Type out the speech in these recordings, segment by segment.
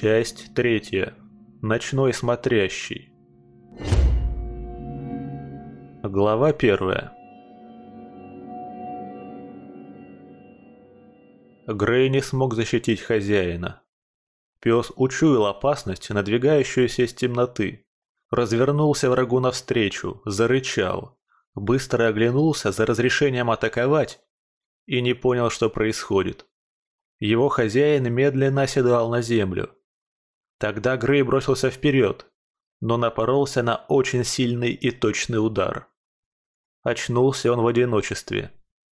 Часть третья. Ночной смотрящий. Глава первая. Грей не смог защитить хозяина. Пес учуял опасность, надвигающуюся из темноты. Развернулся врагу навстречу, зарычал. Быстро оглянулся за разрешением атаковать и не понял, что происходит. Его хозяин медленно оседал на землю. Тогда Грей бросился вперед, но напоролся на очень сильный и точный удар. Очнулся он в одиночестве.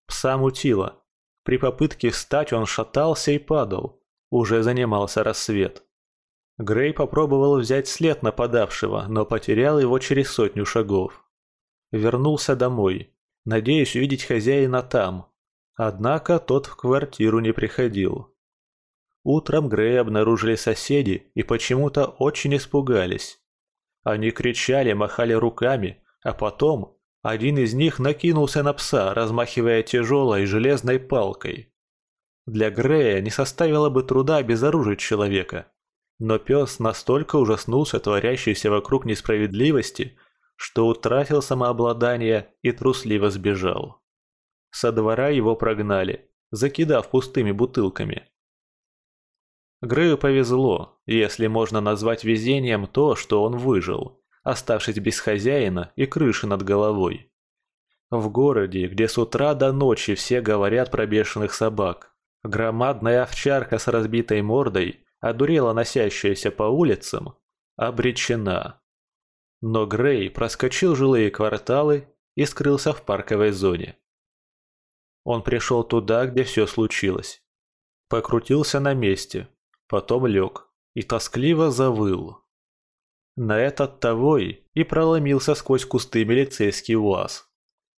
Пса мутило. При попытке встать он шатался и падал. Уже занимался рассвет. Грей попробовал взять след нападавшего, но потерял его через сотню шагов. Вернулся домой, надеясь увидеть хозяина там, Однако тот в квартиру не приходил. Утром Грея обнаружили соседи и почему-то очень испугались. Они кричали, махали руками, а потом один из них накинулся на пса, размахивая тяжелой железной палкой. Для Грея не составило бы труда обезоружить человека, но пес настолько ужаснулся творящейся вокруг несправедливости, что утратил самообладание и трусливо сбежал. Со двора его прогнали, закидав пустыми бутылками. Грею повезло, если можно назвать везением то, что он выжил, оставшись без хозяина и крыши над головой. В городе, где с утра до ночи все говорят про бешеных собак, громадная овчарка с разбитой мордой, одурела носящаяся по улицам, обречена. Но Грей проскочил жилые кварталы и скрылся в парковой зоне. Он пришел туда, где все случилось. Покрутился на месте, потом лег и тоскливо завыл. На этот тавой и проломился сквозь кусты милицейский УАЗ.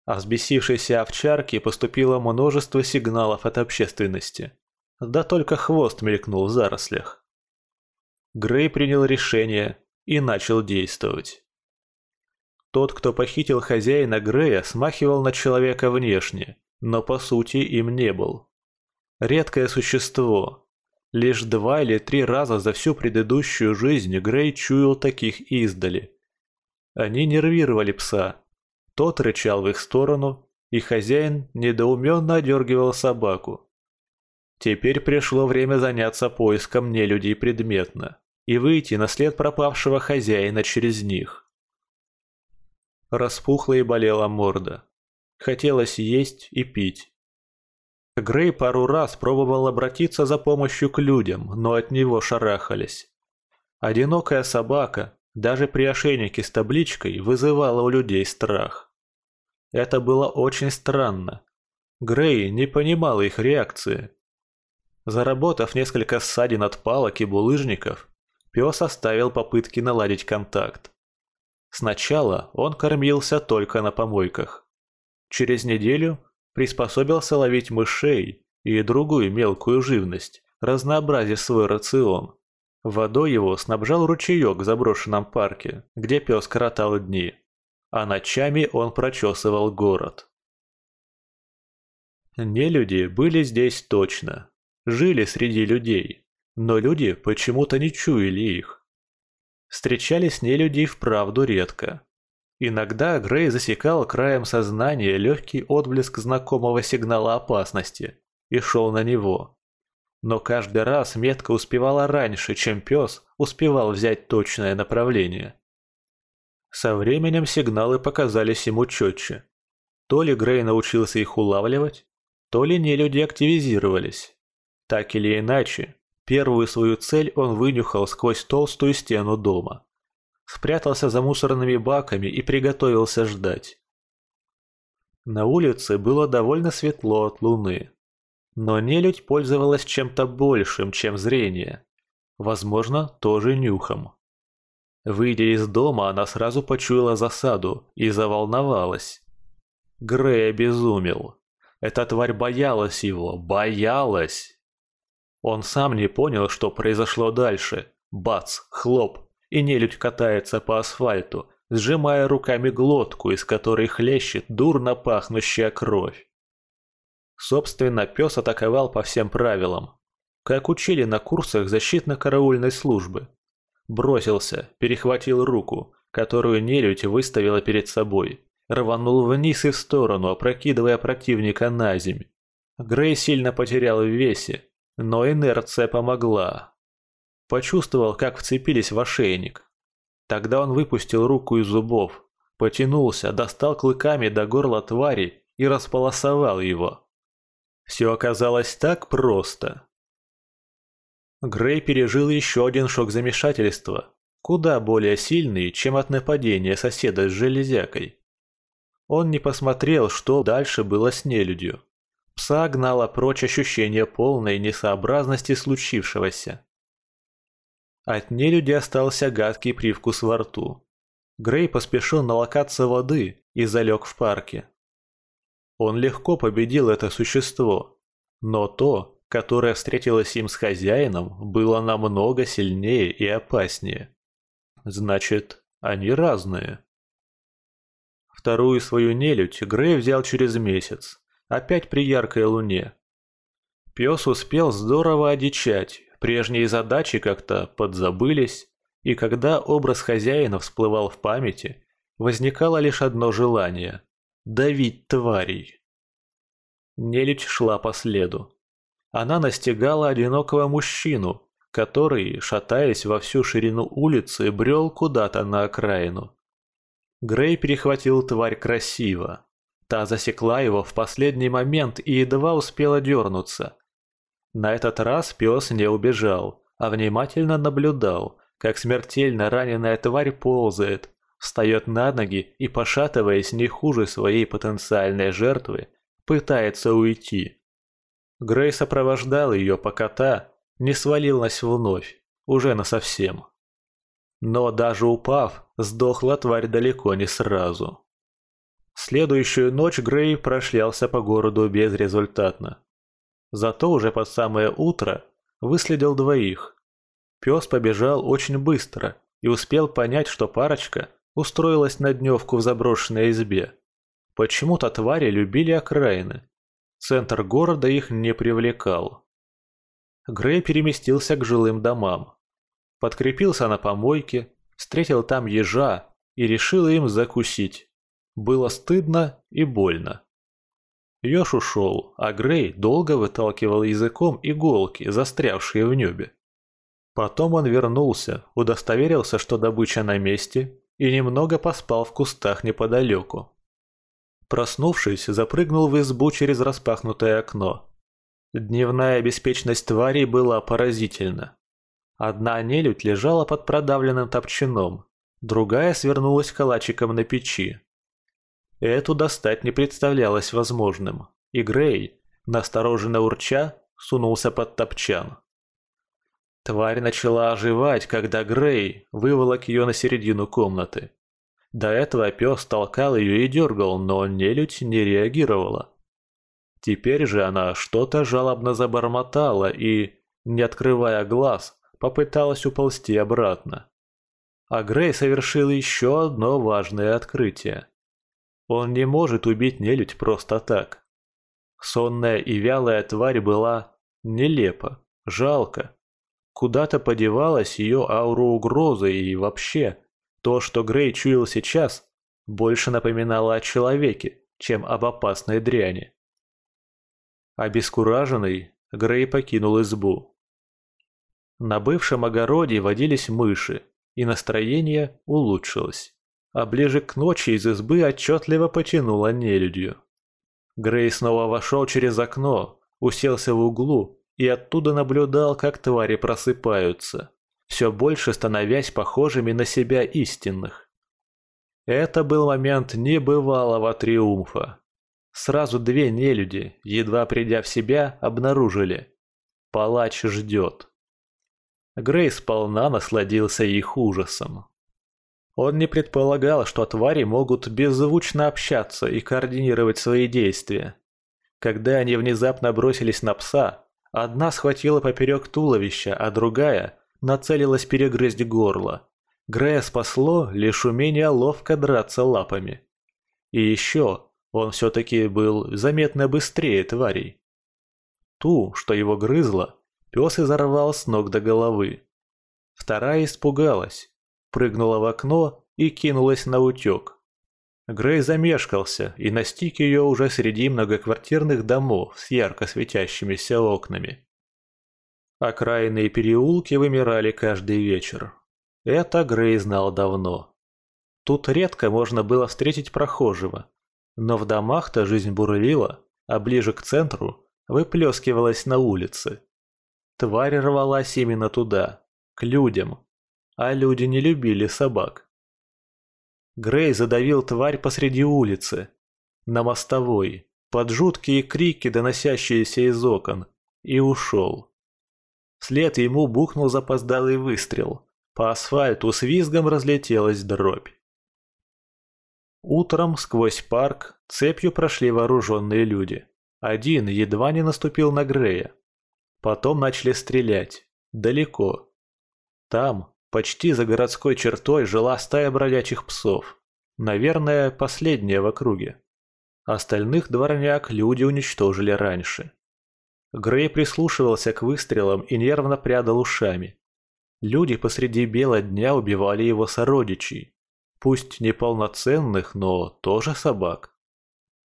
А взбесившейся овчарке поступило множество сигналов от общественности. Да только хвост мелькнул в зарослях. Грей принял решение и начал действовать. Тот, кто похитил хозяина Грея, смахивал на человека внешне, но по сути им не был. Редкое существо. Лишь два или три раза за всю предыдущую жизнь Грей чуял таких издали. Они нервировали пса. Тот рычал в их сторону, и хозяин недоуменно одергивал собаку. Теперь пришло время заняться поиском нелюдей предметно и выйти на след пропавшего хозяина через них. Распухла и болела морда. Хотелось есть и пить. Грей пару раз пробовал обратиться за помощью к людям, но от него шарахались. Одинокая собака, даже при ошейнике с табличкой, вызывала у людей страх. Это было очень странно. Грей не понимал их реакции. Заработав несколько ссадин от палок и булыжников, пес оставил попытки наладить контакт. Сначала он кормился только на помойках. Через неделю приспособился ловить мышей и другую мелкую живность, разнообразив свой рацион. Водой его снабжал ручеек в заброшенном парке, где пес коротал дни, а ночами он прочесывал город. Нелюди были здесь точно, жили среди людей, но люди почему-то не чуяли их. Встречались нелюди вправду редко, Иногда Грей засекал краем сознания легкий отблеск знакомого сигнала опасности и шел на него. Но каждый раз метка успевала раньше, чем пес успевал взять точное направление. Со временем сигналы показались ему четче. То ли Грей научился их улавливать, то ли нелюди активизировались. Так или иначе, первую свою цель он вынюхал сквозь толстую стену дома спрятался за мусорными баками и приготовился ждать. На улице было довольно светло от луны. Но нелюдь пользовалась чем-то большим, чем зрение. Возможно, тоже нюхом. Выйдя из дома, она сразу почуяла засаду и заволновалась. Грей обезумел. Эта тварь боялась его, боялась. Он сам не понял, что произошло дальше. Бац, хлоп, и нелюдь катается по асфальту, сжимая руками глотку, из которой хлещет дурно пахнущая кровь. Собственно, пес атаковал по всем правилам. как учили на курсах защитно-караульной службы. Бросился, перехватил руку, которую нелюдь выставила перед собой, рванул вниз и в сторону, опрокидывая противника на земь. Грей сильно потерял в весе, но инерция помогла. Почувствовал, как вцепились в ошейник. Тогда он выпустил руку из зубов, потянулся, достал клыками до горла твари и располосовал его. Все оказалось так просто. Грей пережил еще один шок замешательства, куда более сильный, чем от нападения соседа с железякой. Он не посмотрел, что дальше было с нелюдью. Пса гнало прочь ощущение полной несообразности случившегося. От нелюди остался гадкий привкус во рту. Грей поспешил на локацию воды и залег в парке. Он легко победил это существо, но то, которое встретилось им с хозяином, было намного сильнее и опаснее. Значит, они разные. Вторую свою нелюдь Грей взял через месяц, опять при яркой луне. Пес успел здорово одичать, прежние задачи как-то подзабылись, и когда образ хозяина всплывал в памяти, возникало лишь одно желание – давить тварей. Нелюдь шла по следу. Она настигала одинокого мужчину, который, шатаясь во всю ширину улицы, брел куда-то на окраину. Грей перехватил тварь красиво, Та засекла его в последний момент и едва успела дернуться. На этот раз пес не убежал, а внимательно наблюдал, как смертельно раненая тварь ползает, встает на ноги и, пошатываясь не хуже своей потенциальной жертвы, пытается уйти. Грей сопровождал ее, пока та не свалилась вновь, уже насовсем. Но даже упав, сдохла тварь далеко не сразу. Следующую ночь Грей прошлялся по городу безрезультатно. Зато уже под самое утро выследил двоих. Пес побежал очень быстро и успел понять, что парочка устроилась на дневку в заброшенной избе. Почему-то твари любили окраины. Центр города их не привлекал. Грей переместился к жилым домам. Подкрепился на помойке, встретил там ежа и решил им закусить. Было стыдно и больно. Ёж ушел, а Грей долго выталкивал языком иголки, застрявшие в небе. Потом он вернулся, удостоверился, что добыча на месте, и немного поспал в кустах неподалеку. Проснувшись, запрыгнул в избу через распахнутое окно. Дневная беспечность тварей была поразительна. Одна нелюдь лежала под продавленным топчаном, другая свернулась калачиком на печи, Эту достать не представлялось возможным, и Грей, настороженно урча, сунулся под топчан. Тварь начала оживать, когда Грей выволок ее на середину комнаты. До этого пес толкал ее и дергал, но нелюдь не реагировала. Теперь же она что-то жалобно забормотала и, не открывая глаз, попыталась уползти обратно. А Грей совершил еще одно важное открытие. Он не может убить нелюдь просто так. Сонная и вялая тварь была нелепа, жалко. Куда-то подевалась ее аура угрозы и вообще, то, что Грей чуял сейчас, больше напоминало о человеке, чем об опасной дряни. Обескураженный, Грей покинул избу. На бывшем огороде водились мыши, и настроение улучшилось а ближе к ночи из избы отчетливо потянуло нелюдью. Грей снова вошел через окно, уселся в углу и оттуда наблюдал, как твари просыпаются, все больше становясь похожими на себя истинных. Это был момент небывалого триумфа. Сразу две нелюди, едва придя в себя, обнаружили. Палач ждет. Грей сполна насладился их ужасом. Он не предполагал, что твари могут беззвучно общаться и координировать свои действия. Когда они внезапно бросились на пса, одна схватила поперек туловища, а другая нацелилась перегрызть горло. Грея спасло лишь умение ловко драться лапами. И еще он все-таки был заметно быстрее тварей. Ту, что его грызла, Пес изорвал с ног до головы. Вторая испугалась, прыгнула в окно и кинулась на утек. Грей замешкался и настиг ее уже среди многоквартирных домов с ярко светящимися окнами. Окраинные переулки вымирали каждый вечер. Это Грей знал давно. Тут редко можно было встретить прохожего, но в домах-то жизнь бурлила, а ближе к центру выплескивалась на улице. Тварь рвалась именно туда, к людям, а люди не любили собак. Грей задавил тварь посреди улицы, на мостовой, под жуткие крики, доносящиеся из окон, и ушел. Вслед ему бухнул запоздалый выстрел. По асфальту с визгом разлетелась дробь. Утром сквозь парк цепью прошли вооруженные люди. Один едва не наступил на Грея. Потом начали стрелять. Далеко. Там, почти за городской чертой, жила стая бродячих псов. Наверное, последняя в округе. Остальных дворняк люди уничтожили раньше. Грей прислушивался к выстрелам и нервно прядал ушами. Люди посреди бела дня убивали его сородичей. Пусть неполноценных, но тоже собак.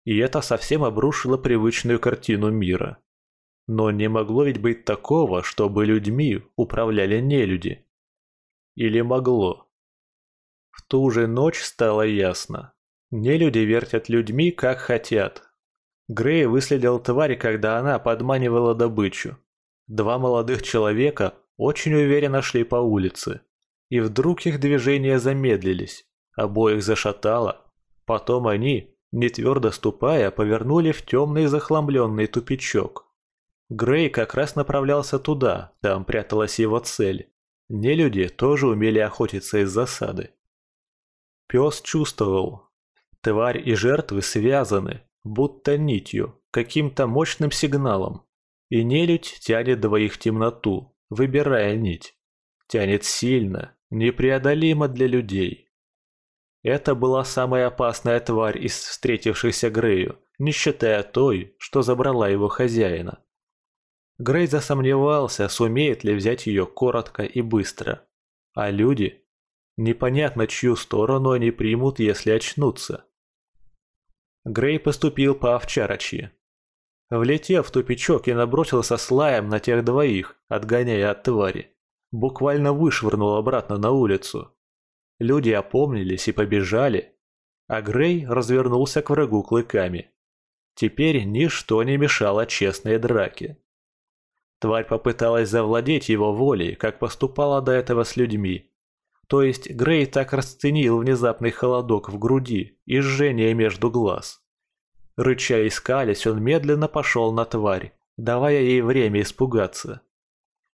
И это совсем обрушило привычную картину мира. Но не могло ведь быть такого, чтобы людьми управляли нелюди. Или могло? В ту же ночь стало ясно. Нелюди вертят людьми, как хотят. Грей выследил тварь, когда она подманивала добычу. Два молодых человека очень уверенно шли по улице. И вдруг их движения замедлились. Обоих зашатало. Потом они, не твердо ступая, повернули в темный захламленный тупичок. Грей как раз направлялся туда, там пряталась его цель. Нелюди тоже умели охотиться из засады. Пес чувствовал. Тварь и жертвы связаны, будто нитью, каким-то мощным сигналом. И нелюдь тянет двоих в темноту, выбирая нить. Тянет сильно, непреодолимо для людей. Это была самая опасная тварь из встретившихся Грею, не считая той, что забрала его хозяина. Грей засомневался, сумеет ли взять ее коротко и быстро. А люди? Непонятно, чью сторону они примут, если очнутся. Грей поступил по овчарочьи. Влетев в тупичок и набросился с лаем на тех двоих, отгоняя от твари. Буквально вышвырнул обратно на улицу. Люди опомнились и побежали, а Грей развернулся к врагу клыками. Теперь ничто не мешало честной драке. Тварь попыталась завладеть его волей, как поступала до этого с людьми. То есть Грей так расценил внезапный холодок в груди и жжение между глаз. Рыча и скалясь, он медленно пошел на тварь, давая ей время испугаться.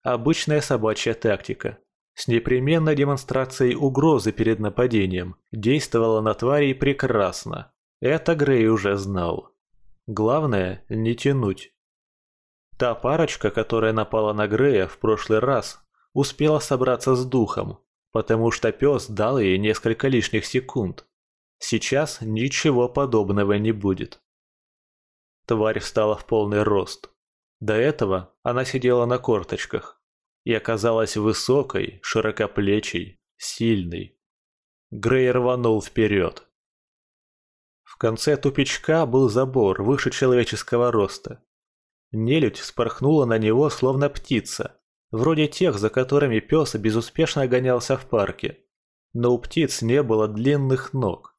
Обычная собачья тактика с непременной демонстрацией угрозы перед нападением, действовала на тварей прекрасно. Это Грей уже знал. Главное – не тянуть. Та парочка, которая напала на Грея в прошлый раз, успела собраться с духом, потому что пес дал ей несколько лишних секунд. Сейчас ничего подобного не будет. Тварь встала в полный рост. До этого она сидела на корточках, и оказалась высокой, широкоплечей, сильной. Грей рванул вперед. В конце тупичка был забор выше человеческого роста. Нелюдь спорхнула на него, словно птица, вроде тех, за которыми пес безуспешно гонялся в парке. Но у птиц не было длинных ног.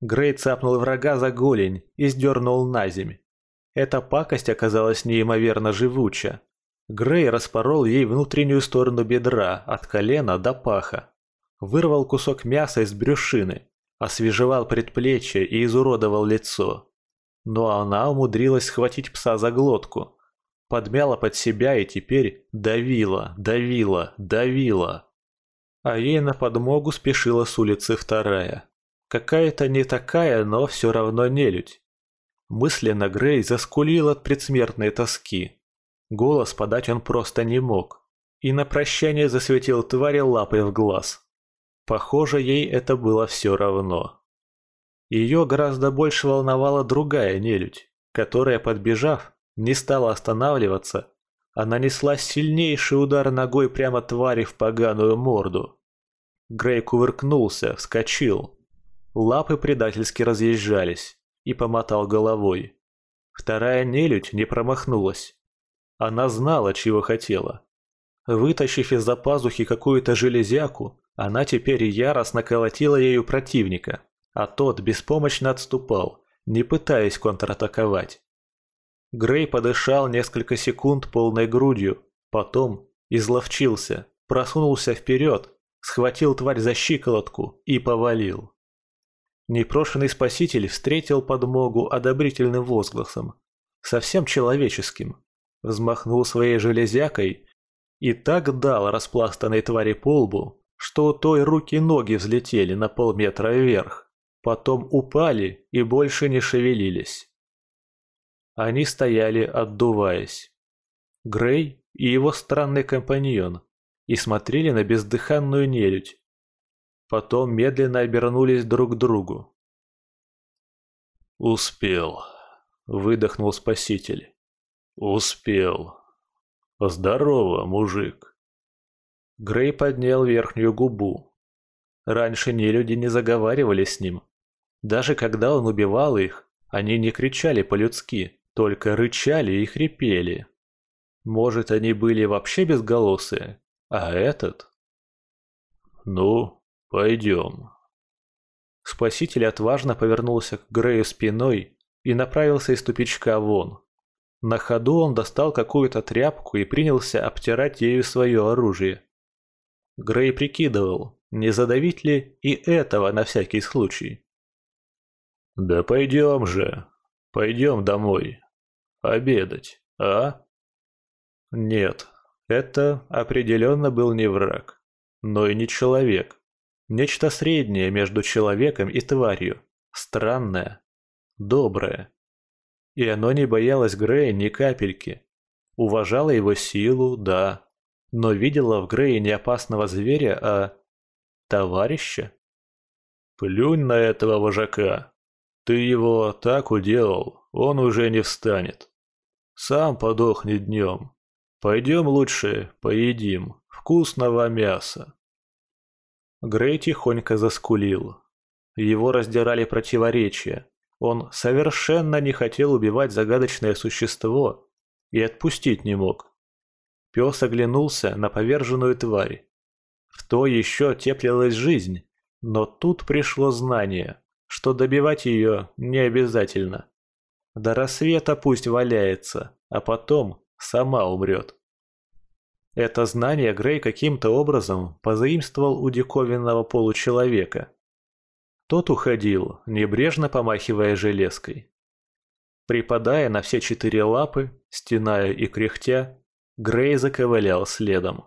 Грей цапнул врага за голень и сдернул на земь. Эта пакость оказалась неимоверно живуча, Грей распорол ей внутреннюю сторону бедра, от колена до паха. Вырвал кусок мяса из брюшины, освежевал предплечье и изуродовал лицо. Но она умудрилась схватить пса за глотку. Подмяла под себя и теперь давила, давила, давила. А ей на подмогу спешила с улицы вторая. Какая-то не такая, но все равно нелюдь. Мысленно Грей заскулил от предсмертной тоски. Голос подать он просто не мог. И на прощание засветил твари лапой в глаз. Похоже, ей это было все равно. Ее гораздо больше волновала другая нелюдь, которая, подбежав, не стала останавливаться, а нанесла сильнейший удар ногой прямо твари в поганую морду. Грей кувыркнулся, вскочил. Лапы предательски разъезжались и помотал головой. Вторая нелюдь не промахнулась. Она знала, чего хотела. Вытащив из-за пазухи какую-то железяку, она теперь яростно колотила ею противника, а тот беспомощно отступал, не пытаясь контратаковать. Грей подышал несколько секунд полной грудью, потом изловчился, просунулся вперед, схватил тварь за щиколотку и повалил. Непрошенный спаситель встретил подмогу одобрительным возгласом, совсем человеческим, взмахнул своей железякой и так дал распластанной твари по лбу, что у той руки-ноги взлетели на полметра вверх, потом упали и больше не шевелились. Они стояли, отдуваясь. Грей и его странный компаньон, и смотрели на бездыханную нелюдь. Потом медленно обернулись друг к другу. «Успел», — выдохнул спаситель. «Успел. Здорово, мужик». Грей поднял верхнюю губу. Раньше нелюди не заговаривали с ним. Даже когда он убивал их, они не кричали по-людски, только рычали и хрипели. Может, они были вообще безголосые, а этот... «Ну, пойдем». Спаситель отважно повернулся к Грею спиной и направился из тупичка вон. На ходу он достал какую-то тряпку и принялся обтирать ею свое оружие. Грей прикидывал, не задавить ли и этого на всякий случай. «Да пойдем же, пойдем домой», Обедать, а? Нет, это определенно был не враг, но и не человек. Нечто среднее между человеком и тварью. Странное, доброе. И оно не боялось Грея ни капельки. Уважало его силу, да, но видела в Грее не опасного зверя, а товарища. Плюнь на этого вожака. Ты его так уделал, он уже не встанет. Сам подохнет днем. Пойдем лучше поедим вкусного мяса. Грей тихонько заскулил. Его раздирали противоречия. Он совершенно не хотел убивать загадочное существо и отпустить не мог. Пес оглянулся на поверженную тварь. В то еще теплилась жизнь, но тут пришло знание, что добивать ее не обязательно. До рассвета пусть валяется, а потом сама умрет. Это знание Грей каким-то образом позаимствовал у диковинного получеловека. Тот уходил, небрежно помахивая железкой. Припадая на все четыре лапы, стеная и кряхтя, Грей заковылял следом.